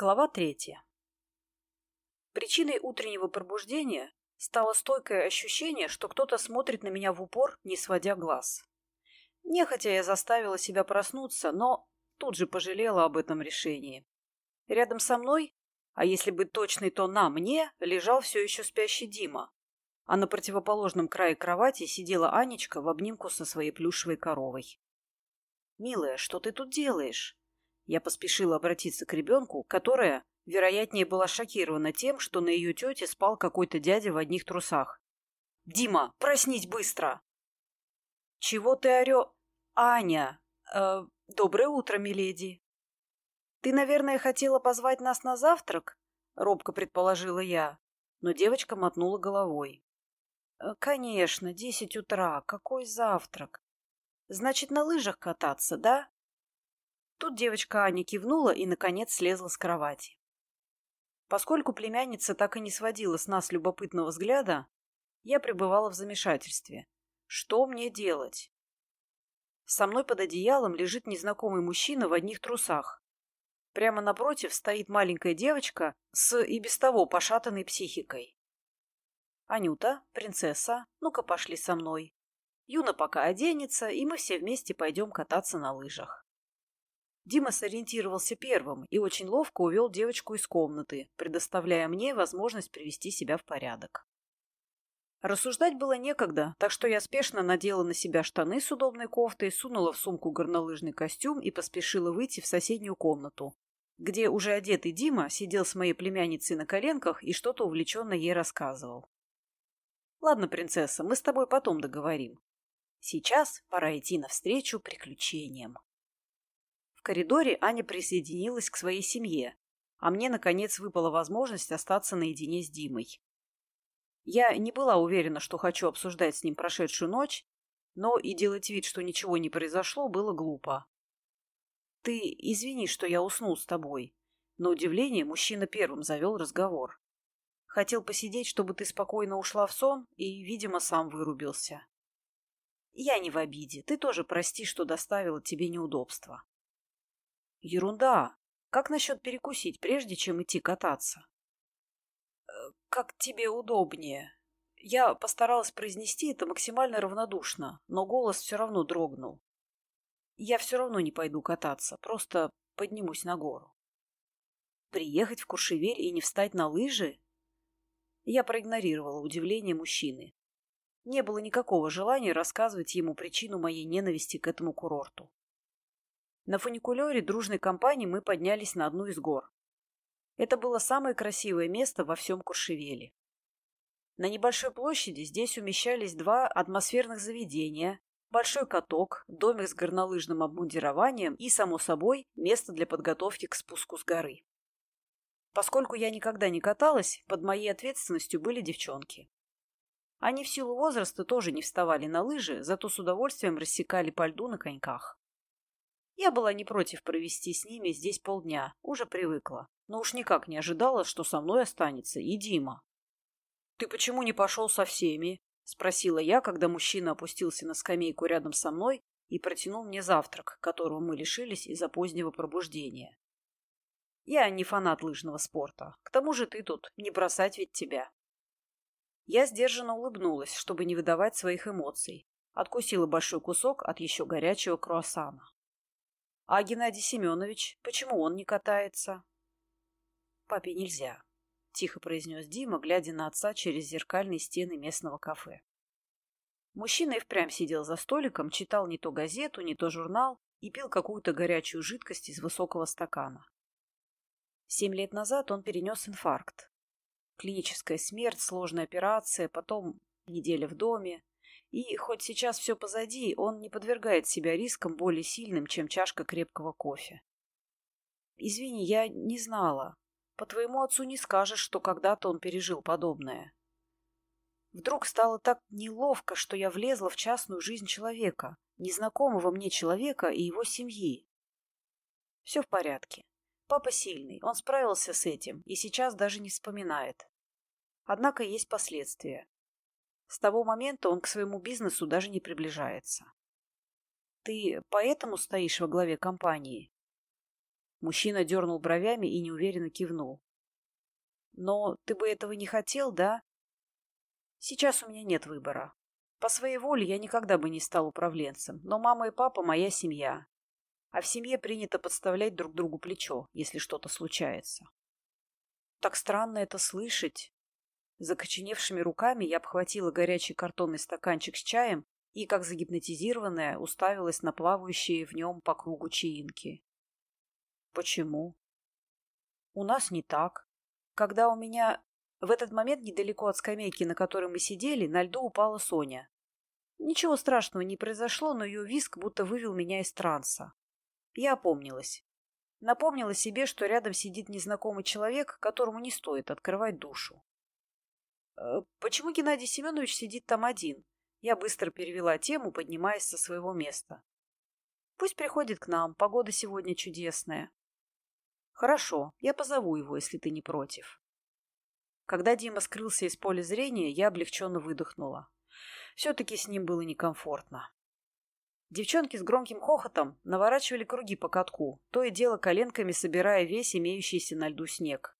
Глава третья. Причиной утреннего пробуждения стало стойкое ощущение, что кто-то смотрит на меня в упор, не сводя глаз. Нехотя я заставила себя проснуться, но тут же пожалела об этом решении. Рядом со мной, а если быть точной, то на мне, лежал все еще спящий Дима, а на противоположном крае кровати сидела Анечка в обнимку со своей плюшевой коровой. «Милая, что ты тут делаешь?» Я поспешила обратиться к ребенку, которая, вероятнее, была шокирована тем, что на ее тете спал какой-то дядя в одних трусах. «Дима, проснись быстро!» «Чего ты орё...» «Аня! Э, доброе утро, миледи!» «Ты, наверное, хотела позвать нас на завтрак?» — робко предположила я, но девочка мотнула головой. «Э, «Конечно, десять утра. Какой завтрак? Значит, на лыжах кататься, да?» Тут девочка Аня кивнула и, наконец, слезла с кровати. Поскольку племянница так и не сводила с нас любопытного взгляда, я пребывала в замешательстве. Что мне делать? Со мной под одеялом лежит незнакомый мужчина в одних трусах. Прямо напротив стоит маленькая девочка с и без того пошатанной психикой. «Анюта, принцесса, ну-ка пошли со мной. Юна пока оденется, и мы все вместе пойдем кататься на лыжах». Дима сориентировался первым и очень ловко увел девочку из комнаты, предоставляя мне возможность привести себя в порядок. Рассуждать было некогда, так что я спешно надела на себя штаны с удобной кофтой, сунула в сумку горнолыжный костюм и поспешила выйти в соседнюю комнату, где уже одетый Дима сидел с моей племянницей на коленках и что-то увлеченно ей рассказывал. «Ладно, принцесса, мы с тобой потом договорим. Сейчас пора идти навстречу приключениям». В коридоре Аня присоединилась к своей семье, а мне, наконец, выпала возможность остаться наедине с Димой. Я не была уверена, что хочу обсуждать с ним прошедшую ночь, но и делать вид, что ничего не произошло, было глупо. «Ты извини, что я уснул с тобой». На удивление мужчина первым завел разговор. Хотел посидеть, чтобы ты спокойно ушла в сон, и, видимо, сам вырубился. Я не в обиде. Ты тоже прости, что доставила тебе неудобства. Ерунда. Как насчет перекусить, прежде чем идти кататься? Э, как тебе удобнее. Я постаралась произнести это максимально равнодушно, но голос все равно дрогнул. Я все равно не пойду кататься, просто поднимусь на гору. Приехать в Куршевель и не встать на лыжи? Я проигнорировала удивление мужчины. Не было никакого желания рассказывать ему причину моей ненависти к этому курорту. На фуникулере дружной компании мы поднялись на одну из гор. Это было самое красивое место во всем Куршевеле. На небольшой площади здесь умещались два атмосферных заведения, большой каток, домик с горнолыжным обмундированием и, само собой, место для подготовки к спуску с горы. Поскольку я никогда не каталась, под моей ответственностью были девчонки. Они в силу возраста тоже не вставали на лыжи, зато с удовольствием рассекали по льду на коньках. Я была не против провести с ними здесь полдня, уже привыкла, но уж никак не ожидала, что со мной останется и Дима. «Ты почему не пошел со всеми?» — спросила я, когда мужчина опустился на скамейку рядом со мной и протянул мне завтрак, которого мы лишились из-за позднего пробуждения. «Я не фанат лыжного спорта. К тому же ты тут, не бросать ведь тебя». Я сдержанно улыбнулась, чтобы не выдавать своих эмоций. Откусила большой кусок от еще горячего круассана. А Геннадий Семенович, почему он не катается? Папе нельзя, тихо произнес Дима, глядя на отца через зеркальные стены местного кафе. Мужчина и впрямь сидел за столиком, читал не то газету, не то журнал и пил какую-то горячую жидкость из высокого стакана. Семь лет назад он перенес инфаркт. Клиническая смерть, сложная операция, потом неделя в доме, и хоть сейчас все позади, он не подвергает себя рискам более сильным, чем чашка крепкого кофе. Извини, я не знала. По твоему отцу не скажешь, что когда-то он пережил подобное. Вдруг стало так неловко, что я влезла в частную жизнь человека, незнакомого мне человека и его семьи. Все в порядке. Папа сильный, он справился с этим и сейчас даже не вспоминает. Однако есть последствия. С того момента он к своему бизнесу даже не приближается. Ты поэтому стоишь во главе компании? Мужчина дернул бровями и неуверенно кивнул. Но ты бы этого не хотел, да? Сейчас у меня нет выбора. По своей воле я никогда бы не стал управленцем, но мама и папа – моя семья. А в семье принято подставлять друг другу плечо, если что-то случается. Так странно это слышать. Закоченевшими руками я обхватила горячий картонный стаканчик с чаем и, как загипнотизированная, уставилась на плавающие в нем по кругу чаинки. Почему? У нас не так. Когда у меня... В этот момент недалеко от скамейки, на которой мы сидели, на льду упала Соня. Ничего страшного не произошло, но ее виск будто вывел меня из транса. Я опомнилась. Напомнила себе, что рядом сидит незнакомый человек, которому не стоит открывать душу. «Э, «Почему Геннадий Семенович сидит там один?» Я быстро перевела тему, поднимаясь со своего места. «Пусть приходит к нам, погода сегодня чудесная». «Хорошо, я позову его, если ты не против». Когда Дима скрылся из поля зрения, я облегченно выдохнула. Все-таки с ним было некомфортно. Девчонки с громким хохотом наворачивали круги по катку, то и дело коленками собирая весь имеющийся на льду снег.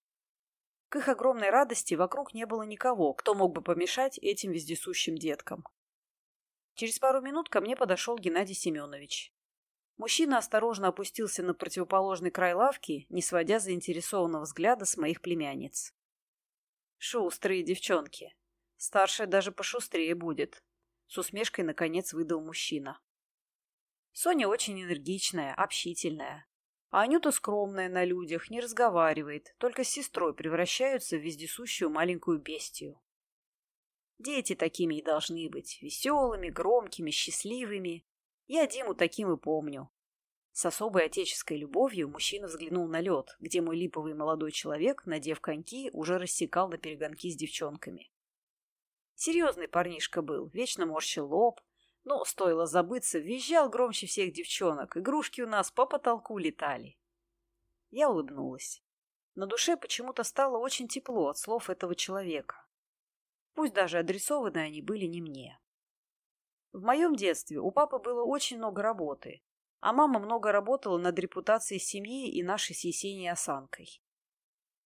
К их огромной радости вокруг не было никого, кто мог бы помешать этим вездесущим деткам. Через пару минут ко мне подошел Геннадий Семенович. Мужчина осторожно опустился на противоположный край лавки, не сводя заинтересованного взгляда с моих племянниц. «Шустрые девчонки. Старшая даже пошустрее будет», — с усмешкой наконец выдал мужчина. Соня очень энергичная, общительная. А Анюта скромная на людях, не разговаривает, только с сестрой превращаются в вездесущую маленькую бестию. Дети такими и должны быть, веселыми, громкими, счастливыми. Я Диму таким и помню. С особой отеческой любовью мужчина взглянул на лед, где мой липовый молодой человек, надев коньки, уже рассекал на перегонки с девчонками. Серьезный парнишка был, вечно морщил лоб, но, стоило забыться, визжал громче всех девчонок. Игрушки у нас по потолку летали. Я улыбнулась. На душе почему-то стало очень тепло от слов этого человека. Пусть даже адресованы они были не мне. В моем детстве у папы было очень много работы, а мама много работала над репутацией семьи и нашей с Есенией осанкой.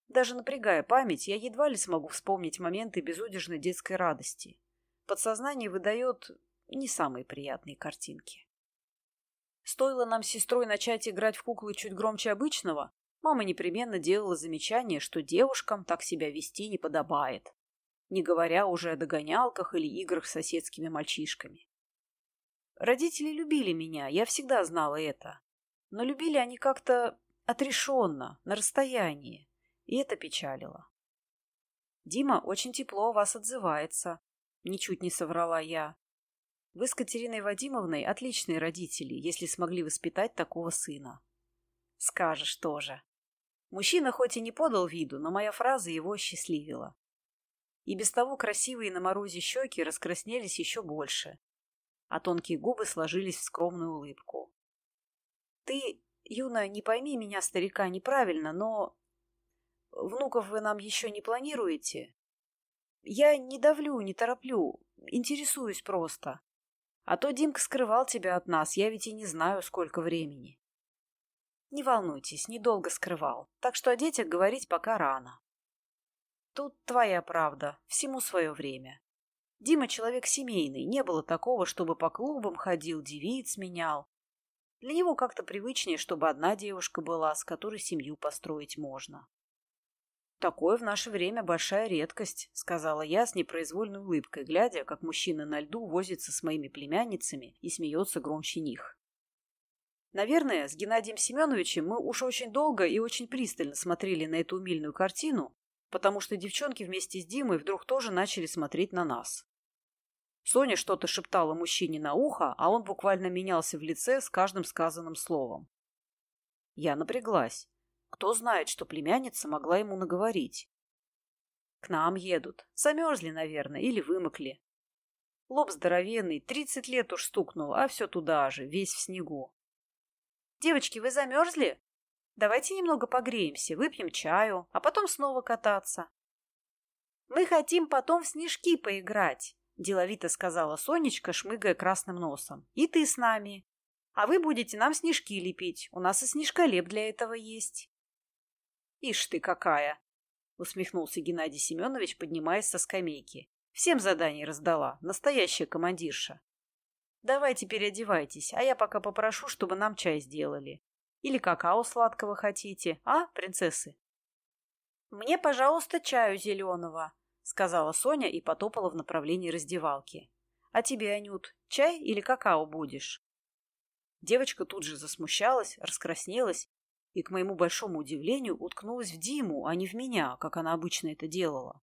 Даже напрягая память, я едва ли смогу вспомнить моменты безудержной детской радости. Подсознание выдает не самые приятные картинки. Стоило нам с сестрой начать играть в куклы чуть громче обычного, мама непременно делала замечание, что девушкам так себя вести не подобает, не говоря уже о догонялках или играх с соседскими мальчишками. Родители любили меня, я всегда знала это, но любили они как-то отрешенно, на расстоянии, и это печалило. «Дима очень тепло о вас отзывается», — ничуть не соврала я. Вы с Катериной Вадимовной отличные родители, если смогли воспитать такого сына. Скажешь тоже. Мужчина хоть и не подал виду, но моя фраза его счастливила. И без того красивые на морозе щеки раскраснелись еще больше, а тонкие губы сложились в скромную улыбку. Ты, Юна, не пойми меня, старика, неправильно, но... Внуков вы нам еще не планируете? Я не давлю, не тороплю, интересуюсь просто. А то Димка скрывал тебя от нас, я ведь и не знаю, сколько времени. Не волнуйтесь, недолго скрывал, так что о детях говорить пока рано. Тут твоя правда, всему свое время. Дима человек семейный, не было такого, чтобы по клубам ходил, девиц менял. Для него как-то привычнее, чтобы одна девушка была, с которой семью построить можно. «Такое в наше время большая редкость», — сказала я с непроизвольной улыбкой, глядя, как мужчина на льду возится с моими племянницами и смеется громче них. Наверное, с Геннадием Семеновичем мы уж очень долго и очень пристально смотрели на эту умильную картину, потому что девчонки вместе с Димой вдруг тоже начали смотреть на нас. Соня что-то шептала мужчине на ухо, а он буквально менялся в лице с каждым сказанным словом. Я напряглась. Кто знает, что племянница могла ему наговорить. К нам едут. Замерзли, наверное, или вымокли. Лоб здоровенный, тридцать лет уж стукнул, а все туда же, весь в снегу. «Девочки, вы замерзли? Давайте немного погреемся, выпьем чаю, а потом снова кататься». «Мы хотим потом в снежки поиграть», — деловито сказала Сонечка, шмыгая красным носом. «И ты с нами». А вы будете нам снежки лепить. У нас и снежколеп для этого есть. Ишь ты какая! Усмехнулся Геннадий Семенович, поднимаясь со скамейки. Всем задание раздала. Настоящая командирша. Давайте переодевайтесь, а я пока попрошу, чтобы нам чай сделали. Или какао сладкого хотите, а, принцессы? Мне, пожалуйста, чаю зеленого, сказала Соня и потопала в направлении раздевалки. А тебе, Анют, чай или какао будешь? Девочка тут же засмущалась, раскраснелась и, к моему большому удивлению, уткнулась в Диму, а не в меня, как она обычно это делала.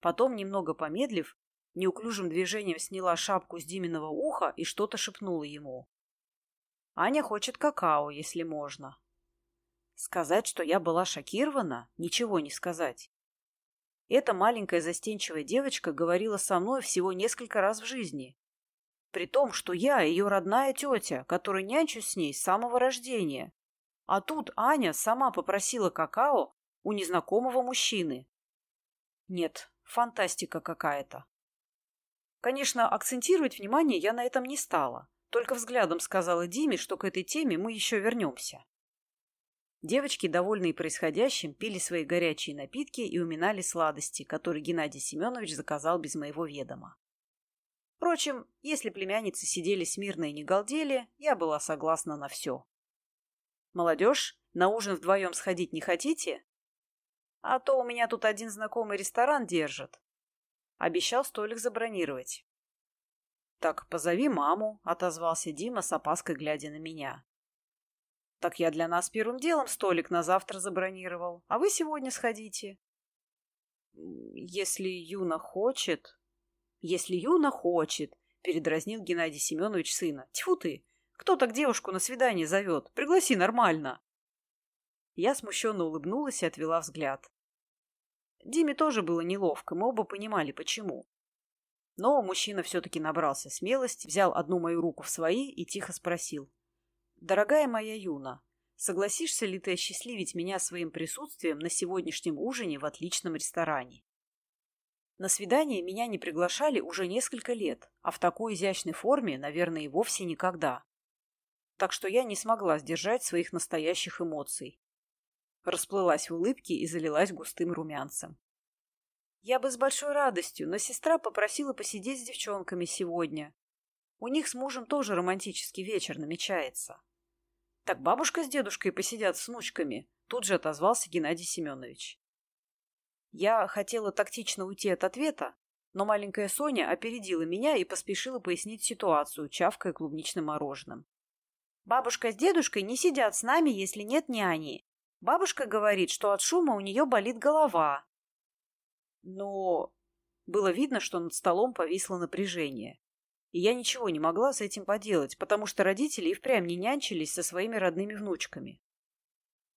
Потом, немного помедлив, неуклюжим движением сняла шапку с Диминого уха и что-то шепнула ему. «Аня хочет какао, если можно». Сказать, что я была шокирована, ничего не сказать. Эта маленькая застенчивая девочка говорила со мной всего несколько раз в жизни, при том, что я ее родная тетя, которая нянчусь с ней с самого рождения. А тут Аня сама попросила какао у незнакомого мужчины. Нет, фантастика какая-то. Конечно, акцентировать внимание я на этом не стала. Только взглядом сказала Диме, что к этой теме мы еще вернемся. Девочки, довольные происходящим, пили свои горячие напитки и уминали сладости, которые Геннадий Семенович заказал без моего ведома. Впрочем, если племянницы сидели смирно и не галдели, я была согласна на все. «Молодежь, на ужин вдвоем сходить не хотите?» «А то у меня тут один знакомый ресторан держит». Обещал столик забронировать. «Так позови маму», — отозвался Дима с опаской, глядя на меня. «Так я для нас первым делом столик на завтра забронировал, а вы сегодня сходите». «Если Юна хочет», если Юна хочет, передразнил Геннадий Семенович сына. Тьфу ты! Кто так девушку на свидание зовет? Пригласи нормально. Я смущенно улыбнулась и отвела взгляд. Диме тоже было неловко, мы оба понимали, почему. Но мужчина все-таки набрался смелости, взял одну мою руку в свои и тихо спросил. «Дорогая моя Юна, согласишься ли ты осчастливить меня своим присутствием на сегодняшнем ужине в отличном ресторане?» На свидание меня не приглашали уже несколько лет, а в такой изящной форме, наверное, и вовсе никогда. Так что я не смогла сдержать своих настоящих эмоций. Расплылась в улыбке и залилась густым румянцем. Я бы с большой радостью, но сестра попросила посидеть с девчонками сегодня. У них с мужем тоже романтический вечер намечается. Так бабушка с дедушкой посидят с внучками, тут же отозвался Геннадий Семенович. Я хотела тактично уйти от ответа, но маленькая Соня опередила меня и поспешила пояснить ситуацию, чавкая клубничным мороженым. «Бабушка с дедушкой не сидят с нами, если нет няни. Бабушка говорит, что от шума у нее болит голова». Но было видно, что над столом повисло напряжение. И я ничего не могла с этим поделать, потому что родители и впрямь не нянчились со своими родными внучками.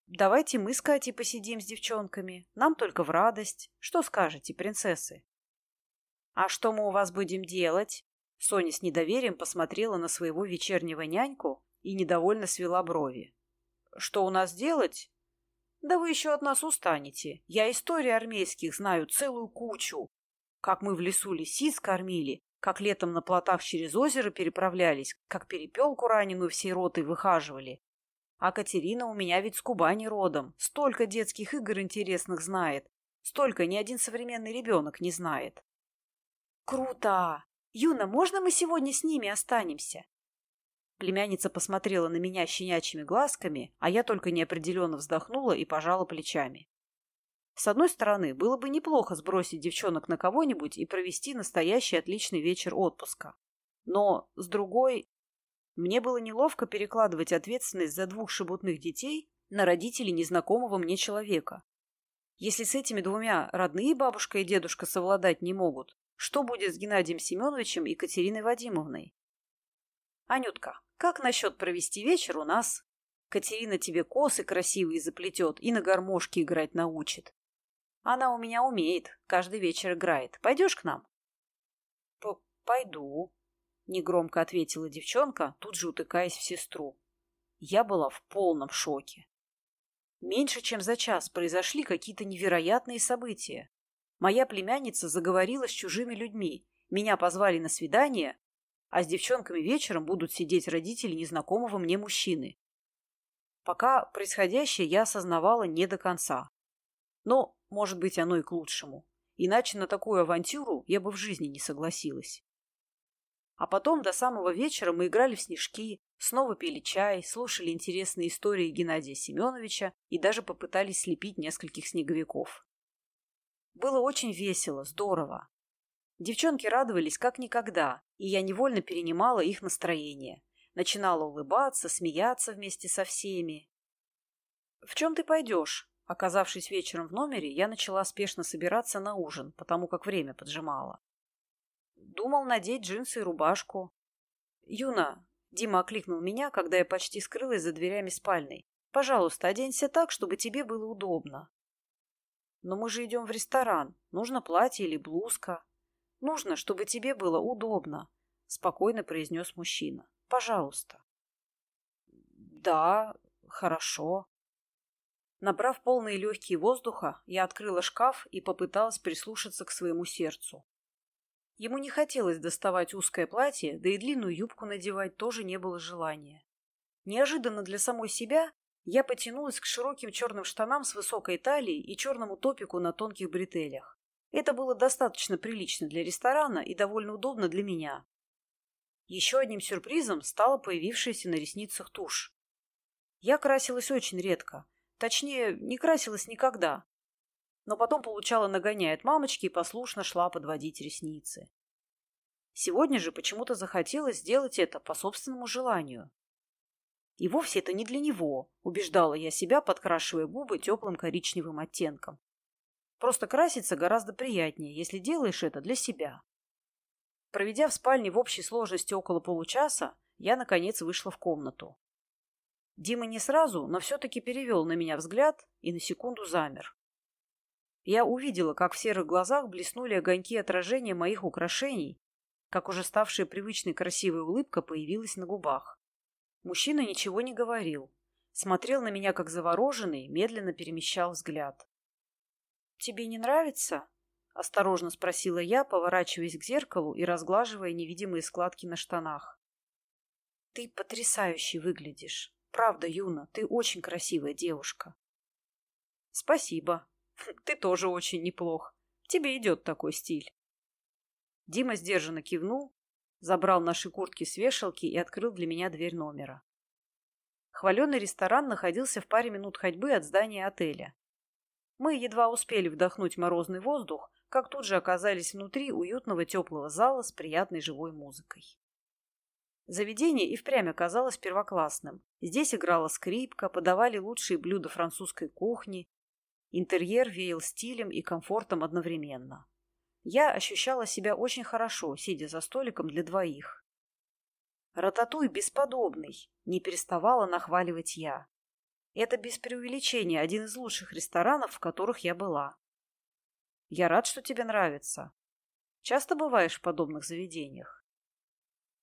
Давайте мы с Катей посидим с девчонками. Нам только в радость. Что скажете, принцессы? А что мы у вас будем делать? Соня с недоверием посмотрела на своего вечернего няньку и недовольно свела брови. Что у нас делать? Да вы еще от нас устанете. Я истории армейских знаю целую кучу. Как мы в лесу лисиц кормили, как летом на плотах через озеро переправлялись, как перепелку раненую всей ротой выхаживали, а Катерина у меня ведь с Кубани родом. Столько детских игр интересных знает. Столько ни один современный ребенок не знает. Круто! Юна, можно мы сегодня с ними останемся? Племянница посмотрела на меня щенячьими глазками, а я только неопределенно вздохнула и пожала плечами. С одной стороны, было бы неплохо сбросить девчонок на кого-нибудь и провести настоящий отличный вечер отпуска. Но, с другой, мне было неловко перекладывать ответственность за двух шебутных детей на родителей незнакомого мне человека. Если с этими двумя родные бабушка и дедушка совладать не могут, что будет с Геннадием Семеновичем и Катериной Вадимовной? Анютка, как насчет провести вечер у нас? Катерина тебе косы красивые заплетет и на гармошке играть научит. Она у меня умеет, каждый вечер играет. Пойдешь к нам? П Пойду, — негромко ответила девчонка, тут же утыкаясь в сестру. Я была в полном шоке. Меньше чем за час произошли какие-то невероятные события. Моя племянница заговорила с чужими людьми, меня позвали на свидание, а с девчонками вечером будут сидеть родители незнакомого мне мужчины. Пока происходящее я осознавала не до конца. Но, может быть, оно и к лучшему. Иначе на такую авантюру я бы в жизни не согласилась. А потом до самого вечера мы играли в снежки, снова пили чай, слушали интересные истории Геннадия Семеновича и даже попытались слепить нескольких снеговиков. Было очень весело, здорово. Девчонки радовались как никогда, и я невольно перенимала их настроение. Начинала улыбаться, смеяться вместе со всеми. «В чем ты пойдешь?» Оказавшись вечером в номере, я начала спешно собираться на ужин, потому как время поджимало. Думал надеть джинсы и рубашку. «Юна!» — Дима окликнул меня, когда я почти скрылась за дверями спальной. «Пожалуйста, оденься так, чтобы тебе было удобно». «Но мы же идем в ресторан. Нужно платье или блузка». «Нужно, чтобы тебе было удобно», — спокойно произнес мужчина. «Пожалуйста». «Да, хорошо». Набрав полные легкие воздуха, я открыла шкаф и попыталась прислушаться к своему сердцу. Ему не хотелось доставать узкое платье, да и длинную юбку надевать тоже не было желания. Неожиданно для самой себя я потянулась к широким черным штанам с высокой талией и черному топику на тонких бретелях. Это было достаточно прилично для ресторана и довольно удобно для меня. Еще одним сюрпризом стала появившаяся на ресницах тушь. Я красилась очень редко. Точнее, не красилась никогда но потом получала нагоняя от мамочки и послушно шла подводить ресницы. Сегодня же почему-то захотелось сделать это по собственному желанию. И вовсе это не для него, убеждала я себя, подкрашивая губы теплым коричневым оттенком. Просто краситься гораздо приятнее, если делаешь это для себя. Проведя в спальне в общей сложности около получаса, я, наконец, вышла в комнату. Дима не сразу, но все-таки перевел на меня взгляд и на секунду замер. Я увидела, как в серых глазах блеснули огоньки отражения моих украшений, как уже ставшая привычной красивая улыбка появилась на губах. Мужчина ничего не говорил. Смотрел на меня как завороженный, медленно перемещал взгляд. «Тебе не нравится?» — осторожно спросила я, поворачиваясь к зеркалу и разглаживая невидимые складки на штанах. «Ты потрясающе выглядишь. Правда, Юна, ты очень красивая девушка». «Спасибо», Ты тоже очень неплох. Тебе идет такой стиль. Дима сдержанно кивнул, забрал наши куртки с вешалки и открыл для меня дверь номера. Хваленый ресторан находился в паре минут ходьбы от здания отеля. Мы едва успели вдохнуть морозный воздух, как тут же оказались внутри уютного теплого зала с приятной живой музыкой. Заведение и впрямь оказалось первоклассным. Здесь играла скрипка, подавали лучшие блюда французской кухни, Интерьер веял стилем и комфортом одновременно. Я ощущала себя очень хорошо, сидя за столиком для двоих. «Рататуй бесподобный!» — не переставала нахваливать я. Это без преувеличения один из лучших ресторанов, в которых я была. Я рад, что тебе нравится. Часто бываешь в подобных заведениях?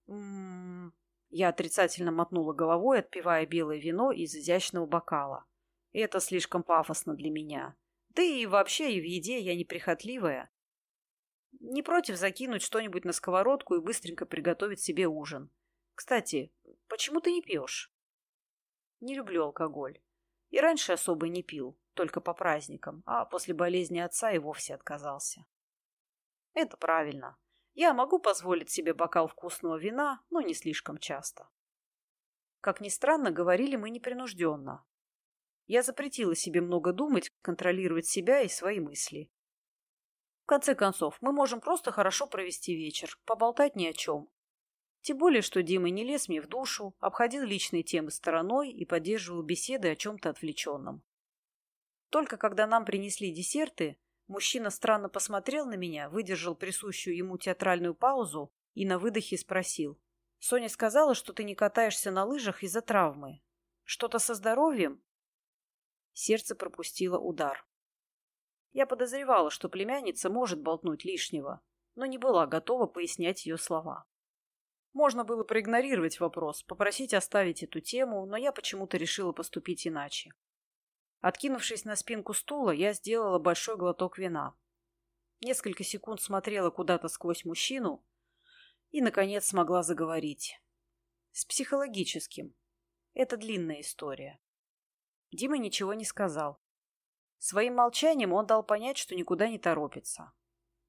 М -м -м. Я отрицательно мотнула головой, отпивая белое вино из изящного бокала. Это слишком пафосно для меня. Да и вообще и в еде я неприхотливая. Не против закинуть что-нибудь на сковородку и быстренько приготовить себе ужин. Кстати, почему ты не пьешь? Не люблю алкоголь. И раньше особо не пил, только по праздникам, а после болезни отца и вовсе отказался. Это правильно. Я могу позволить себе бокал вкусного вина, но не слишком часто. Как ни странно, говорили мы непринужденно, я запретила себе много думать, контролировать себя и свои мысли. В конце концов, мы можем просто хорошо провести вечер, поболтать ни о чем. Тем более, что Дима не лез мне в душу, обходил личные темы стороной и поддерживал беседы о чем-то отвлеченном. Только когда нам принесли десерты, мужчина странно посмотрел на меня, выдержал присущую ему театральную паузу и на выдохе спросил. «Соня сказала, что ты не катаешься на лыжах из-за травмы. Что-то со здоровьем?» Сердце пропустило удар. Я подозревала, что племянница может болтнуть лишнего, но не была готова пояснять ее слова. Можно было проигнорировать вопрос, попросить оставить эту тему, но я почему-то решила поступить иначе. Откинувшись на спинку стула, я сделала большой глоток вина. Несколько секунд смотрела куда-то сквозь мужчину И, наконец, смогла заговорить. С психологическим. Это длинная история. Дима ничего не сказал. Своим молчанием он дал понять, что никуда не торопится.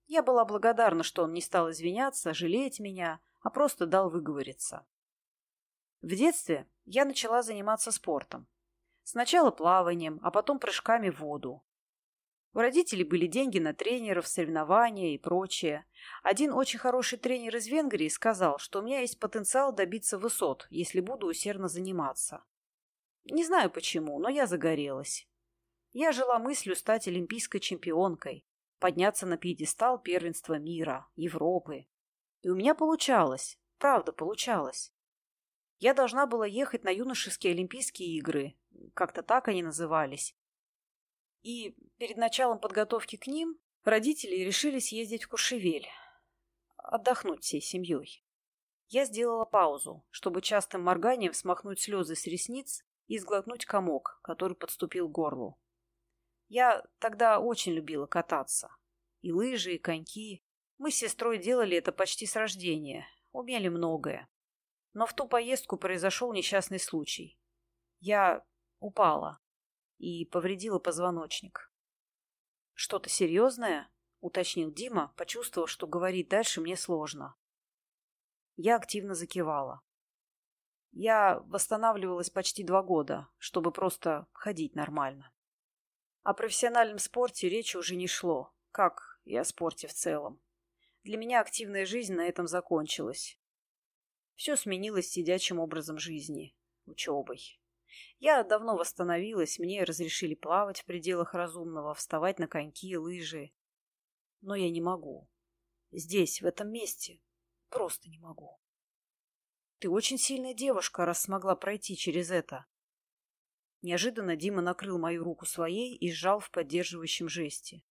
Я была благодарна, что он не стал извиняться, жалеть меня, а просто дал выговориться. В детстве я начала заниматься спортом. Сначала плаванием, а потом прыжками в воду. У родителей были деньги на тренеров, соревнования и прочее. Один очень хороший тренер из Венгрии сказал, что у меня есть потенциал добиться высот, если буду усердно заниматься. Не знаю почему, но я загорелась. Я жила мыслью стать олимпийской чемпионкой, подняться на пьедестал первенства мира, Европы. И у меня получалось, правда получалось. Я должна была ехать на юношеские Олимпийские игры, как-то так они назывались. И перед началом подготовки к ним родители решили съездить в Кушевель, отдохнуть всей семьей. Я сделала паузу, чтобы частым морганием смахнуть слезы с ресниц и сглотнуть комок, который подступил к горлу. Я тогда очень любила кататься. И лыжи, и коньки. Мы с сестрой делали это почти с рождения, умели многое. Но в ту поездку произошел несчастный случай. Я упала и повредила позвоночник. «Что-то серьезное?» — уточнил Дима, почувствовав, что говорить дальше мне сложно. Я активно закивала. Я восстанавливалась почти два года, чтобы просто ходить нормально. О профессиональном спорте речи уже не шло, как и о спорте в целом. Для меня активная жизнь на этом закончилась. Все сменилось сидячим образом жизни, учебой. Я давно восстановилась, мне разрешили плавать в пределах разумного, вставать на коньки, лыжи. Но я не могу. Здесь, в этом месте, просто не могу. Ты очень сильная девушка, раз смогла пройти через это. Неожиданно Дима накрыл мою руку своей и сжал в поддерживающем жесте.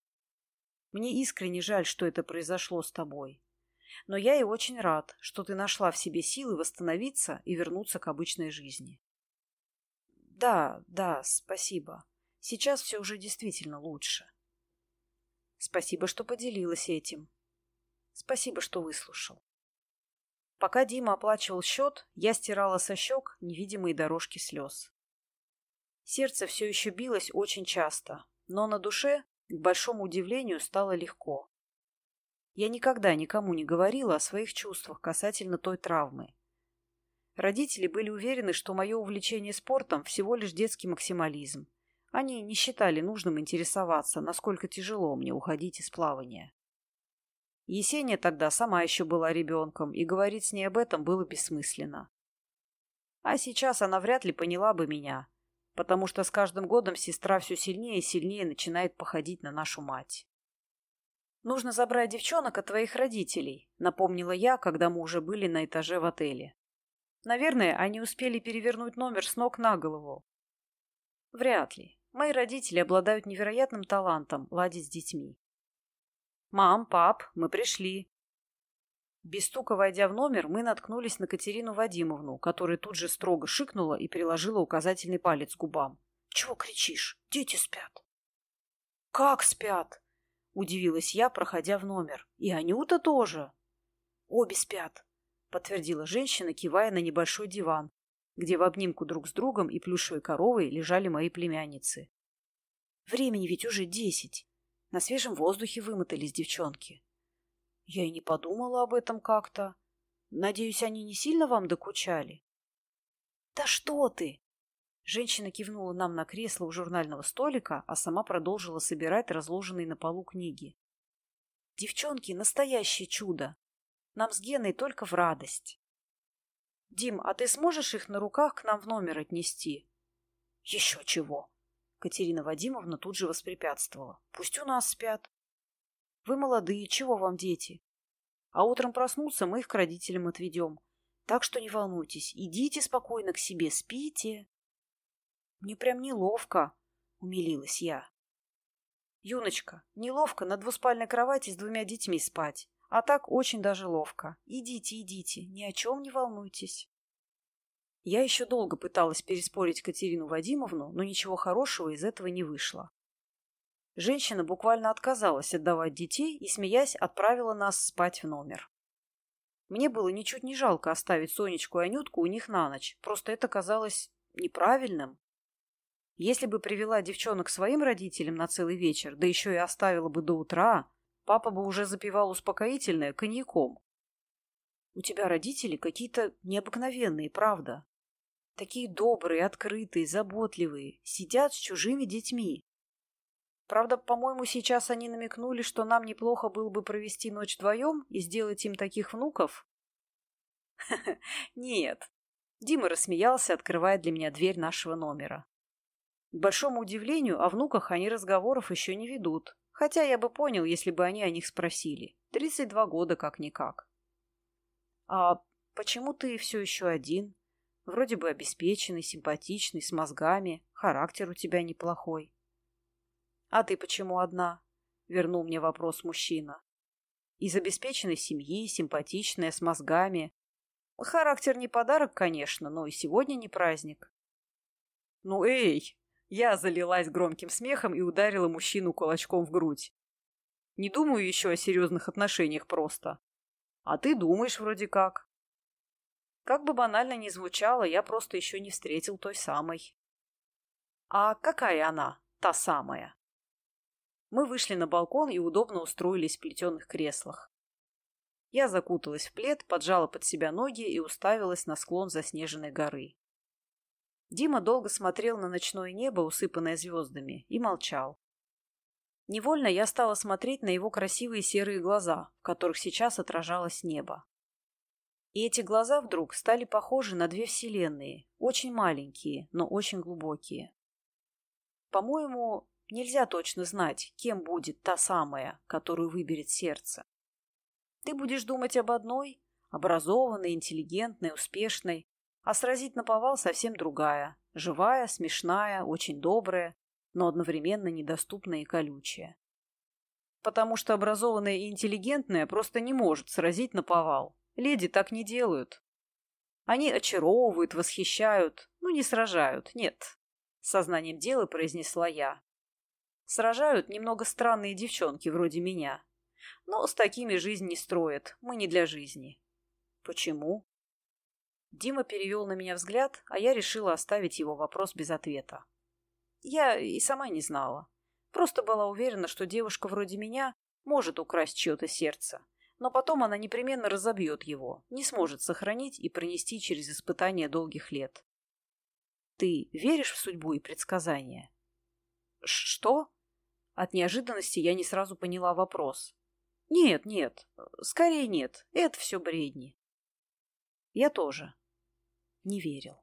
Мне искренне жаль, что это произошло с тобой. Но я и очень рад, что ты нашла в себе силы восстановиться и вернуться к обычной жизни. Да, да, спасибо. Сейчас все уже действительно лучше. Спасибо, что поделилась этим. Спасибо, что выслушал. Пока Дима оплачивал счет, я стирала со щек невидимые дорожки слез. Сердце все еще билось очень часто, но на душе, к большому удивлению, стало легко. Я никогда никому не говорила о своих чувствах касательно той травмы. Родители были уверены, что мое увлечение спортом всего лишь детский максимализм. Они не считали нужным интересоваться, насколько тяжело мне уходить из плавания. Есения тогда сама еще была ребенком, и говорить с ней об этом было бессмысленно. А сейчас она вряд ли поняла бы меня, потому что с каждым годом сестра все сильнее и сильнее начинает походить на нашу мать. «Нужно забрать девчонок от твоих родителей», — напомнила я, когда мы уже были на этаже в отеле. «Наверное, они успели перевернуть номер с ног на голову». «Вряд ли. Мои родители обладают невероятным талантом ладить с детьми». «Мам, пап, мы пришли», без стука войдя в номер, мы наткнулись на Катерину Вадимовну, которая тут же строго шикнула и приложила указательный палец к губам. «Чего кричишь? Дети спят». «Как спят?» — удивилась я, проходя в номер. «И Анюта тоже». «Обе спят», — подтвердила женщина, кивая на небольшой диван, где в обнимку друг с другом и плюшевой коровой лежали мои племянницы. «Времени ведь уже десять. На свежем воздухе вымотались девчонки». Я и не подумала об этом как-то. Надеюсь, они не сильно вам докучали? Да что ты! Женщина кивнула нам на кресло у журнального столика, а сама продолжила собирать разложенные на полу книги. Девчонки — настоящее чудо. Нам с Геной только в радость. Дим, а ты сможешь их на руках к нам в номер отнести? Еще чего. Катерина Вадимовна тут же воспрепятствовала. Пусть у нас спят. Вы молодые, чего вам дети? А утром проснутся, мы их к родителям отведем. Так что не волнуйтесь, идите спокойно к себе, спите. Мне прям неловко, умилилась я. Юночка, неловко на двуспальной кровати с двумя детьми спать. А так очень даже ловко. Идите, идите, ни о чем не волнуйтесь. Я еще долго пыталась переспорить Катерину Вадимовну, но ничего хорошего из этого не вышло. Женщина буквально отказалась отдавать детей и, смеясь, отправила нас спать в номер. Мне было ничуть не жалко оставить Сонечку и Анютку у них на ночь, просто это казалось неправильным. Если бы привела девчонок своим родителям на целый вечер, да еще и оставила бы до утра, папа бы уже запивал успокоительное коньяком. У тебя родители какие-то необыкновенные, правда. Такие добрые, открытые, заботливые, сидят с чужими детьми. Правда, по-моему, сейчас они намекнули, что нам неплохо было бы провести ночь вдвоем и сделать им таких внуков. Нет. Дима рассмеялся, открывая для меня дверь нашего номера. К большому удивлению, о внуках они разговоров еще не ведут. Хотя я бы понял, если бы они о них спросили. Тридцать два года как-никак. А почему ты все еще один? Вроде бы обеспеченный, симпатичный, с мозгами, характер у тебя неплохой. «А ты почему одна?» — вернул мне вопрос мужчина. «Из обеспеченной семьи, симпатичная, с мозгами. Характер не подарок, конечно, но и сегодня не праздник». «Ну, эй!» Я залилась громким смехом и ударила мужчину кулачком в грудь. «Не думаю еще о серьезных отношениях просто. А ты думаешь вроде как». Как бы банально ни звучало, я просто еще не встретил той самой. «А какая она, та самая?» Мы вышли на балкон и удобно устроились в плетеных креслах. Я закуталась в плед, поджала под себя ноги и уставилась на склон заснеженной горы. Дима долго смотрел на ночное небо, усыпанное звездами, и молчал. Невольно я стала смотреть на его красивые серые глаза, в которых сейчас отражалось небо. И эти глаза вдруг стали похожи на две вселенные, очень маленькие, но очень глубокие. По-моему, Нельзя точно знать, кем будет та самая, которую выберет сердце. Ты будешь думать об одной, образованной, интеллигентной, успешной, а сразить наповал совсем другая, живая, смешная, очень добрая, но одновременно недоступная и колючая. Потому что образованная и интеллигентная просто не может сразить наповал. Леди так не делают. Они очаровывают, восхищают, но не сражают, нет. Сознанием дела произнесла я. Сражают немного странные девчонки вроде меня. Но с такими жизнь не строят, мы не для жизни. Почему? Дима перевел на меня взгляд, а я решила оставить его вопрос без ответа. Я и сама не знала. Просто была уверена, что девушка вроде меня может украсть чье-то сердце, но потом она непременно разобьет его, не сможет сохранить и пронести через испытания долгих лет. Ты веришь в судьбу и предсказания? Что? От неожиданности я не сразу поняла вопрос. Нет, нет, скорее нет, это все бредни. Я тоже не верил.